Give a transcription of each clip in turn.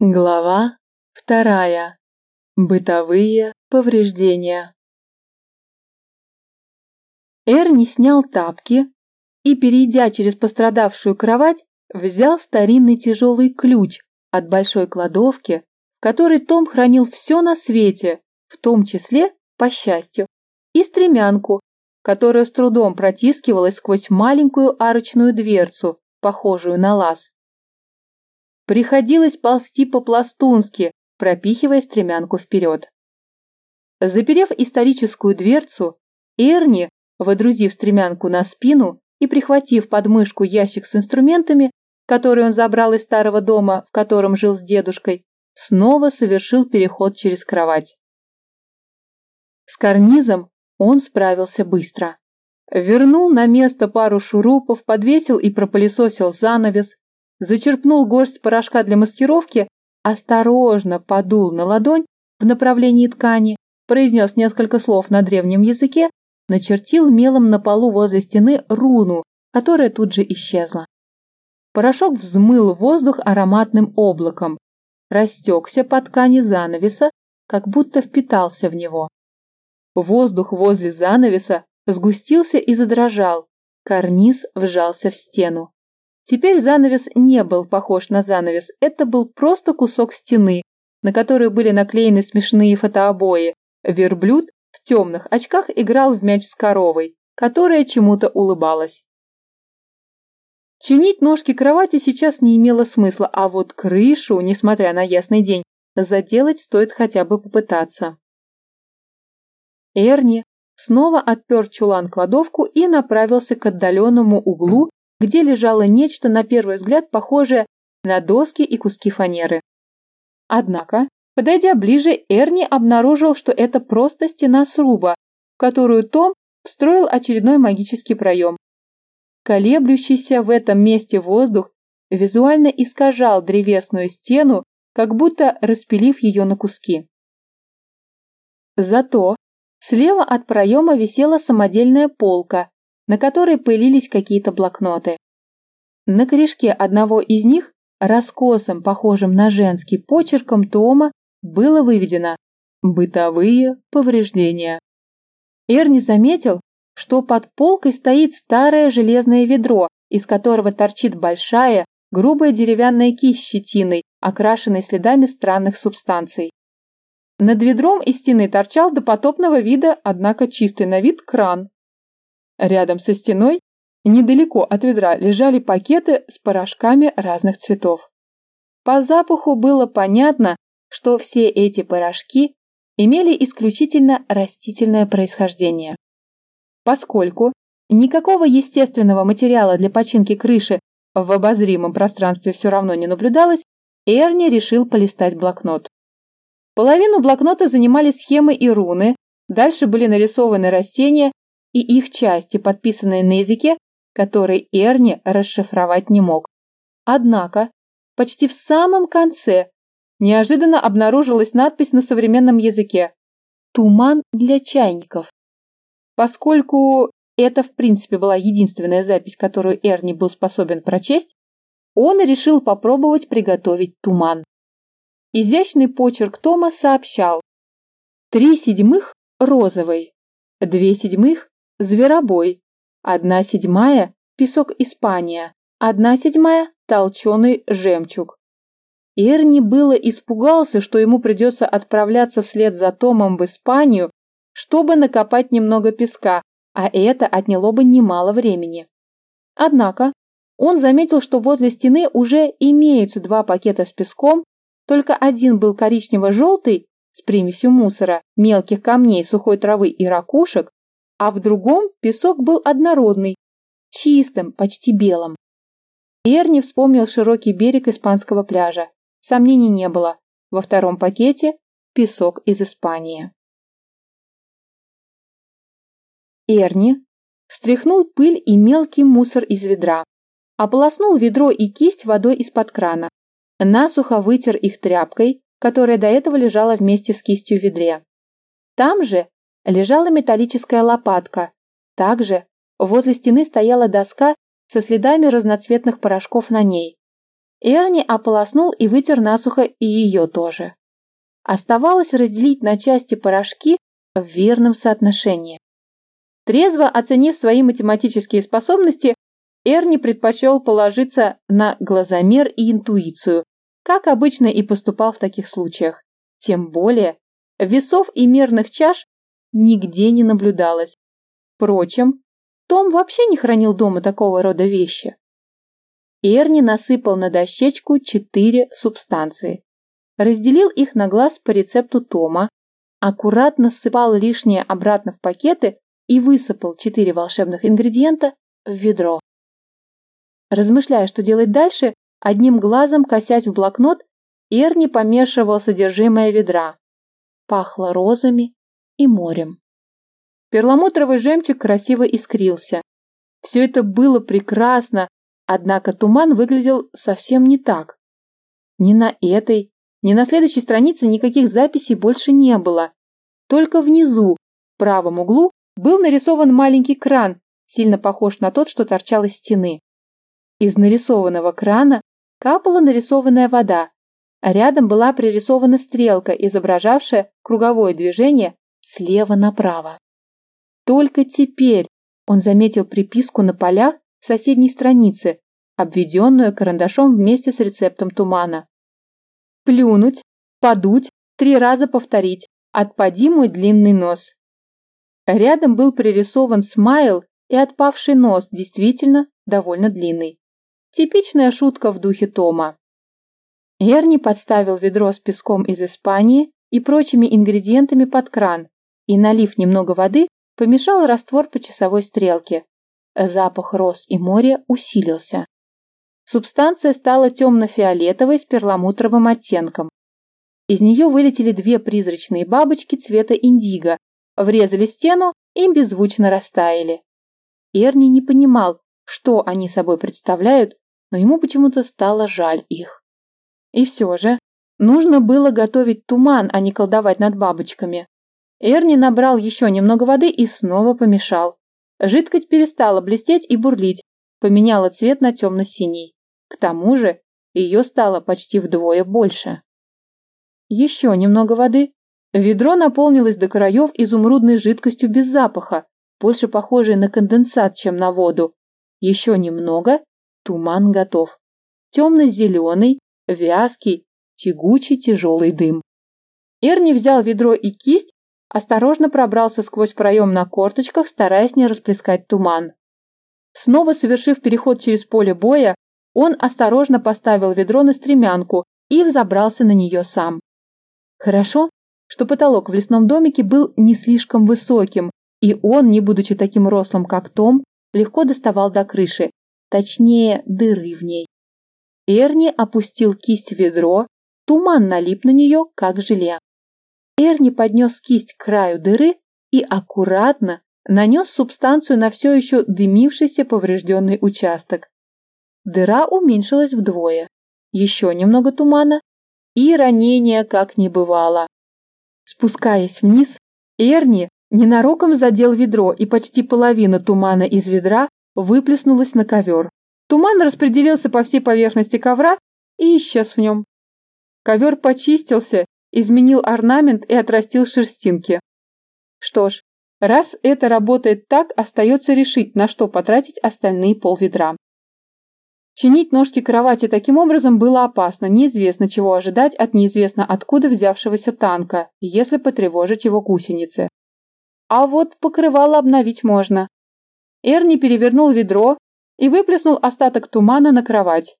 Глава вторая. Бытовые повреждения. Эрни снял тапки и, перейдя через пострадавшую кровать, взял старинный тяжелый ключ от большой кладовки, в которой Том хранил все на свете, в том числе, по счастью, и стремянку, которая с трудом протискивалась сквозь маленькую арочную дверцу, похожую на лаз. Приходилось ползти по-пластунски, пропихивая стремянку вперед. Заперев историческую дверцу, Эрни, водрузив стремянку на спину и прихватив под мышку ящик с инструментами, который он забрал из старого дома, в котором жил с дедушкой, снова совершил переход через кровать. С карнизом он справился быстро. Вернул на место пару шурупов, подвесил и пропылесосил занавес, зачерпнул горсть порошка для маскировки, осторожно подул на ладонь в направлении ткани, произнес несколько слов на древнем языке, начертил мелом на полу возле стены руну, которая тут же исчезла. Порошок взмыл воздух ароматным облаком, растекся по ткани занавеса, как будто впитался в него. Воздух возле занавеса сгустился и задрожал, карниз вжался в стену. Теперь занавес не был похож на занавес, это был просто кусок стены, на которой были наклеены смешные фотообои. Верблюд в темных очках играл в мяч с коровой, которая чему-то улыбалась. Чинить ножки кровати сейчас не имело смысла, а вот крышу, несмотря на ясный день, заделать стоит хотя бы попытаться. Эрни снова отпер чулан-кладовку и направился к отдаленному углу, где лежало нечто, на первый взгляд, похожее на доски и куски фанеры. Однако, подойдя ближе, Эрни обнаружил, что это просто стена сруба, в которую Том встроил очередной магический проем. Колеблющийся в этом месте воздух визуально искажал древесную стену, как будто распилив ее на куски. Зато слева от проема висела самодельная полка, на которой пылились какие-то блокноты. На корешке одного из них, раскосом, похожим на женский почерком Тома, было выведено «Бытовые повреждения». Эрни заметил, что под полкой стоит старое железное ведро, из которого торчит большая, грубая деревянная кисть щетиной, окрашенной следами странных субстанций. Над ведром из стены торчал допотопного вида, однако чистый на вид, кран. Рядом со стеной, недалеко от ведра, лежали пакеты с порошками разных цветов. По запаху было понятно, что все эти порошки имели исключительно растительное происхождение. Поскольку никакого естественного материала для починки крыши в обозримом пространстве все равно не наблюдалось, Эрни решил полистать блокнот. Половину блокнота занимали схемы и руны, дальше были нарисованы растения и их части, подписанные на языке, который Эрни расшифровать не мог. Однако, почти в самом конце неожиданно обнаружилась надпись на современном языке «Туман для чайников». Поскольку это, в принципе, была единственная запись, которую Эрни был способен прочесть, он решил попробовать приготовить туман. Изящный почерк Тома сообщал «Три седьмых розовый, две седьмых Зверобой. Одна седьмая – песок Испания. Одна седьмая – толченый жемчуг. Эрни было испугался, что ему придется отправляться вслед за Томом в Испанию, чтобы накопать немного песка, а это отняло бы немало времени. Однако он заметил, что возле стены уже имеются два пакета с песком, только один был коричнево-желтый с примесью мусора, мелких камней, сухой травы и ракушек, а в другом песок был однородный, чистым, почти белым. Эрни вспомнил широкий берег испанского пляжа. Сомнений не было. Во втором пакете песок из Испании. Эрни встряхнул пыль и мелкий мусор из ведра, ополоснул ведро и кисть водой из-под крана, насухо вытер их тряпкой, которая до этого лежала вместе с кистью в ведре. Там же лежала металлическая лопатка. Также возле стены стояла доска со следами разноцветных порошков на ней. Эрни ополоснул и вытер насухо и ее тоже. Оставалось разделить на части порошки в верном соотношении. Трезво оценив свои математические способности, Эрни предпочел положиться на глазомер и интуицию, как обычно и поступал в таких случаях. Тем более, весов и мерных чаш нигде не наблюдалось. Впрочем, том вообще не хранил дома такого рода вещи. Эрни насыпал на дощечку четыре субстанции. Разделил их на глаз по рецепту Тома, аккуратно ссыпал лишнее обратно в пакеты и высыпал четыре волшебных ингредиента в ведро. Размышляя, что делать дальше, одним глазом косясь в блокнот, Эрни помешивал содержимое ведра. Пахло розами и морем. Перламутровый жемчуг красиво искрился. Все это было прекрасно, однако туман выглядел совсем не так. Ни на этой, ни на следующей странице никаких записей больше не было. Только внизу, в правом углу, был нарисован маленький кран, сильно похож на тот, что торчал из стены. Из нарисованного крана капала нарисованная вода, а рядом была пририсована стрелка, изображавшая круговое движение слева направо. Только теперь он заметил приписку на полях соседней страницы, обведенную карандашом вместе с рецептом тумана. Плюнуть, подуть, три раза повторить. Отпади мой длинный нос. Рядом был пририсован смайл и отпавший нос, действительно довольно длинный. Типичная шутка в духе Тома. Эрни подставил ведро с песком из Испании и прочими ингредиентами под кран и, налив немного воды, помешал раствор по часовой стрелке. Запах роз и моря усилился. Субстанция стала темно-фиолетовой с перламутровым оттенком. Из нее вылетели две призрачные бабочки цвета индиго, врезали стену и беззвучно растаяли. Эрни не понимал, что они собой представляют, но ему почему-то стало жаль их. И все же, нужно было готовить туман, а не колдовать над бабочками. Эрни набрал еще немного воды и снова помешал. Жидкость перестала блестеть и бурлить, поменяла цвет на темно-синий. К тому же, ее стало почти вдвое больше. Еще немного воды. Ведро наполнилось до краев изумрудной жидкостью без запаха, больше похожей на конденсат, чем на воду. Еще немного, туман готов. Темно-зеленый, вязкий, тягучий тяжелый дым. Эрни взял ведро и кисть, осторожно пробрался сквозь проем на корточках, стараясь не расплескать туман. Снова совершив переход через поле боя, он осторожно поставил ведро на стремянку и взобрался на нее сам. Хорошо, что потолок в лесном домике был не слишком высоким, и он, не будучи таким рослым, как Том, легко доставал до крыши, точнее, дыры в ней. Эрни опустил кисть в ведро, туман налип на нее, как желе. Эрни поднес кисть к краю дыры и аккуратно нанес субстанцию на все еще дымившийся поврежденный участок. Дыра уменьшилась вдвое. Еще немного тумана, и ранения как не бывало. Спускаясь вниз, Эрни ненароком задел ведро, и почти половина тумана из ведра выплеснулась на ковер. Туман распределился по всей поверхности ковра и исчез в нем. Ковер почистился, изменил орнамент и отрастил шерстинки. Что ж, раз это работает так, остается решить, на что потратить остальные полведра. Чинить ножки кровати таким образом было опасно, неизвестно чего ожидать от неизвестно откуда взявшегося танка, если потревожить его гусеницы. А вот покрывало обновить можно. Эрни перевернул ведро и выплеснул остаток тумана на кровать.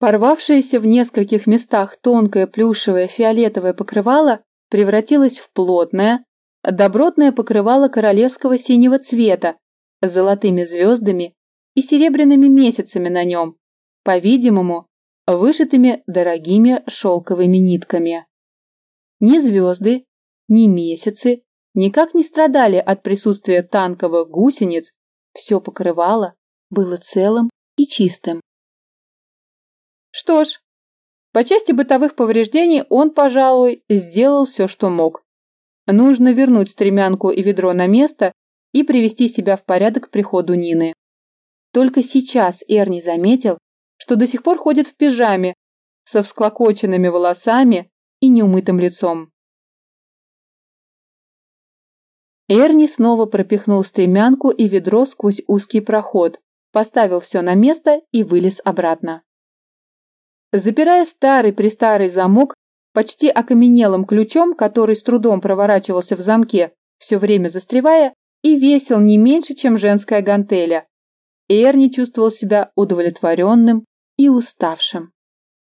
Порвавшееся в нескольких местах тонкое плюшевое фиолетовое покрывало превратилось в плотное, добротное покрывало королевского синего цвета с золотыми звездами и серебряными месяцами на нем, по-видимому, вышитыми дорогими шелковыми нитками. Ни звезды, ни месяцы никак не страдали от присутствия танковых гусениц, все покрывало было целым и чистым. Что ж, по части бытовых повреждений он, пожалуй, сделал все, что мог. Нужно вернуть стремянку и ведро на место и привести себя в порядок к приходу Нины. Только сейчас Эрни заметил, что до сих пор ходит в пижаме, со всклокоченными волосами и неумытым лицом. Эрни снова пропихнул стремянку и ведро сквозь узкий проход, поставил все на место и вылез обратно. Запирая старый-престарый замок почти окаменелым ключом, который с трудом проворачивался в замке, все время застревая, и весил не меньше, чем женская гантеля. Эрни чувствовал себя удовлетворенным и уставшим.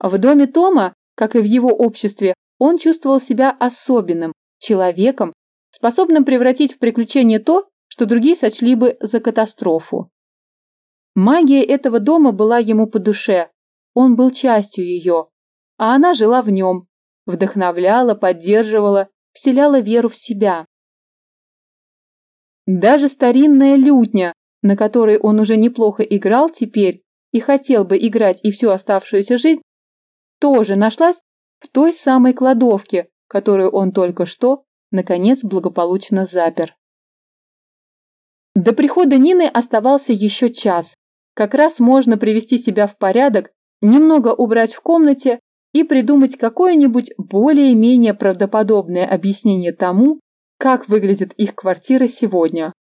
В доме Тома, как и в его обществе, он чувствовал себя особенным, человеком, способным превратить в приключение то, что другие сочли бы за катастрофу. Магия этого дома была ему по душе, он был частью ее, а она жила в нем, вдохновляла, поддерживала, вселяла веру в себя. Даже старинная лютня, на которой он уже неплохо играл теперь и хотел бы играть и всю оставшуюся жизнь, тоже нашлась в той самой кладовке, которую он только что, наконец, благополучно запер. До прихода Нины оставался еще час. Как раз можно привести себя в порядок, немного убрать в комнате и придумать какое-нибудь более-менее правдоподобное объяснение тому, как выглядит их квартира сегодня.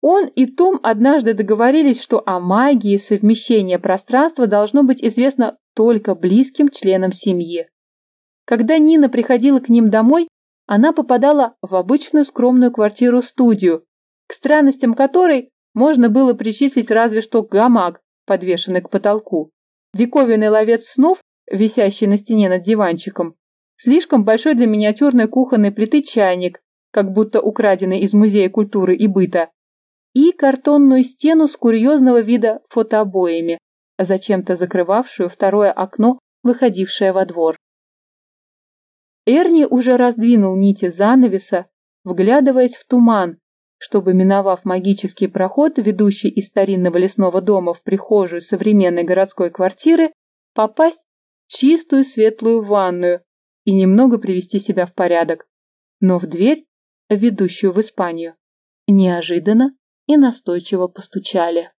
Он и Том однажды договорились, что о магии совмещения пространства должно быть известно только близким членам семьи. Когда Нина приходила к ним домой, она попадала в обычную скромную квартиру-студию, к странностям которой можно было причислить разве что гамак, подвешенный к потолку, диковинный ловец снов, висящий на стене над диванчиком, слишком большой для миниатюрной кухонной плиты чайник, как будто украденный из Музея культуры и быта, и картонную стену с курьезного вида фотообоями, зачем-то закрывавшую второе окно, выходившее во двор. Эрни уже раздвинул нити занавеса, вглядываясь в туман, чтобы, миновав магический проход, ведущий из старинного лесного дома в прихожую современной городской квартиры, попасть в чистую светлую ванную и немного привести себя в порядок. Но в дверь ведущую в Испанию, неожиданно и настойчиво постучали.